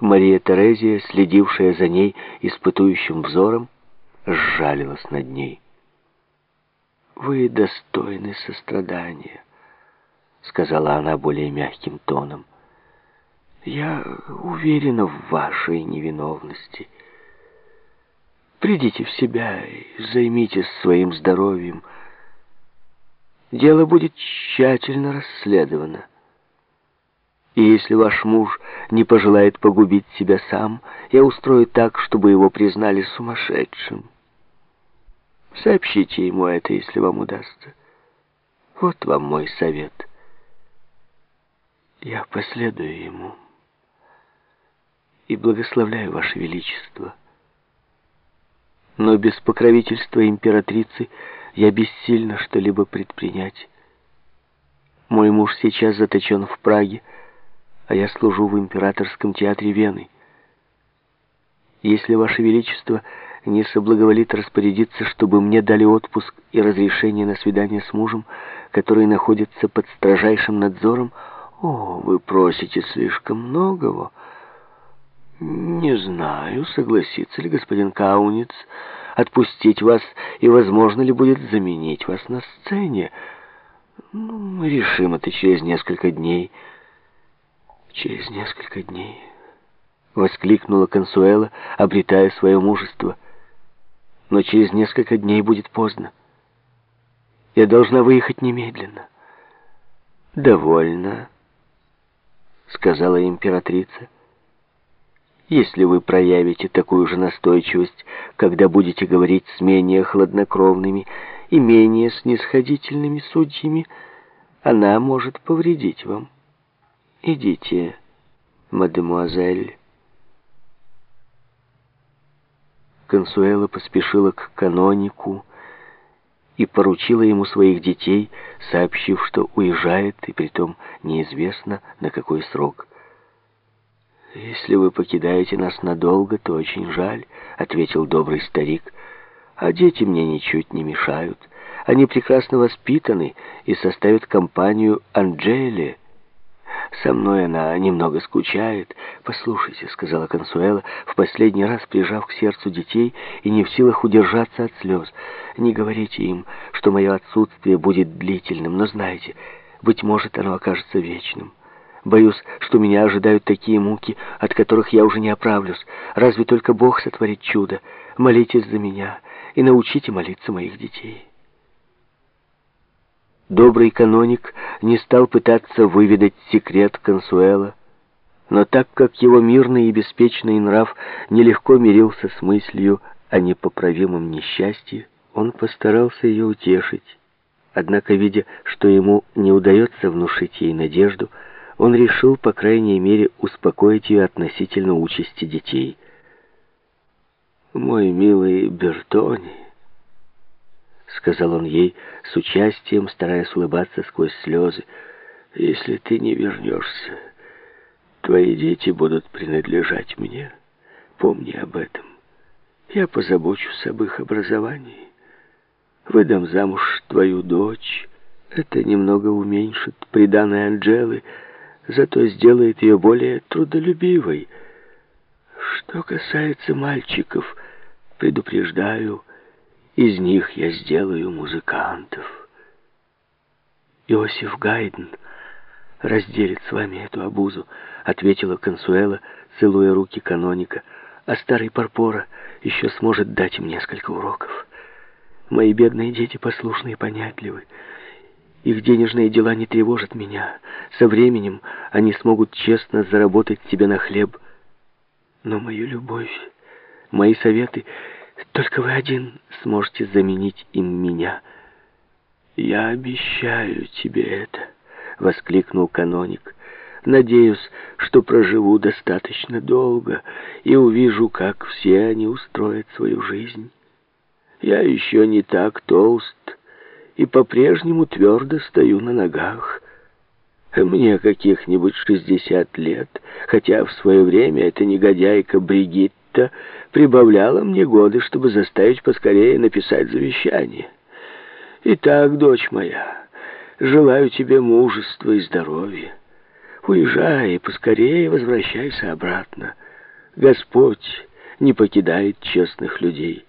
Мария Терезия, следившая за ней испытующим взором, сжалилась над ней. «Вы достойны сострадания», — сказала она более мягким тоном. «Я уверена в вашей невиновности. Придите в себя и займитесь своим здоровьем. Дело будет тщательно расследовано. И если ваш муж не пожелает погубить себя сам, я устрою так, чтобы его признали сумасшедшим. Сообщите ему это, если вам удастся. Вот вам мой совет. Я последую ему и благословляю Ваше Величество. Но без покровительства императрицы я бессильна что-либо предпринять. Мой муж сейчас заточен в Праге, а я служу в императорском театре Вены. Если Ваше Величество не соблаговолит распорядиться, чтобы мне дали отпуск и разрешение на свидание с мужем, который находится под строжайшим надзором, о, вы просите слишком многого. Не знаю, согласится ли господин Кауниц отпустить вас и возможно ли будет заменить вас на сцене. Ну, мы решим это через несколько дней. Через несколько дней, воскликнула Консуэла, обретая свое мужество. Но через несколько дней будет поздно. Я должна выехать немедленно. Довольно, сказала императрица. Если вы проявите такую же настойчивость, когда будете говорить с менее хладнокровными и менее снисходительными судьями, она может повредить вам. «Идите, мадемуазель». Консуэла поспешила к канонику и поручила ему своих детей, сообщив, что уезжает, и притом неизвестно, на какой срок. «Если вы покидаете нас надолго, то очень жаль», — ответил добрый старик. «А дети мне ничуть не мешают. Они прекрасно воспитаны и составят компанию Анджеле». Со мной она немного скучает. Послушайте, сказала Консуэла, в последний раз прижав к сердцу детей и не в силах удержаться от слез. Не говорите им, что мое отсутствие будет длительным, но знайте, быть может, оно окажется вечным. Боюсь, что меня ожидают такие муки, от которых я уже не оправлюсь. Разве только Бог сотворит чудо? Молитесь за меня и научите молиться моих детей». Добрый каноник не стал пытаться выведать секрет Консуэла, но так как его мирный и беспечный нрав нелегко мирился с мыслью о непоправимом несчастье, он постарался ее утешить. Однако, видя, что ему не удается внушить ей надежду, он решил, по крайней мере, успокоить ее относительно участи детей. «Мой милый Бертони», — сказал он ей с участием, стараясь улыбаться сквозь слезы. «Если ты не вернешься, твои дети будут принадлежать мне. Помни об этом. Я позабочусь об их образовании. Выдам замуж твою дочь. Это немного уменьшит приданное Анджелы, зато сделает ее более трудолюбивой. Что касается мальчиков, предупреждаю, из них я сделаю музыкантов. Иосиф Гайден разделит с вами эту обузу, ответила Консуэла, целуя руки каноника, а старый Парпора еще сможет дать им несколько уроков. Мои бедные дети послушны и понятливы. Их денежные дела не тревожат меня. Со временем они смогут честно заработать себе на хлеб. Но мою любовь, мои советы только вы один сможете заменить им меня. Я обещаю тебе это, воскликнул каноник. Надеюсь, что проживу достаточно долго и увижу, как все они устроят свою жизнь. Я еще не так толст и по-прежнему твердо стою на ногах. Мне каких-нибудь шестьдесят лет, хотя в свое время эта негодяйка Бригитта Рита прибавляла мне годы, чтобы заставить поскорее написать завещание. Итак, дочь моя, желаю тебе мужества и здоровья. Уезжай и поскорее возвращайся обратно. Господь не покидает честных людей.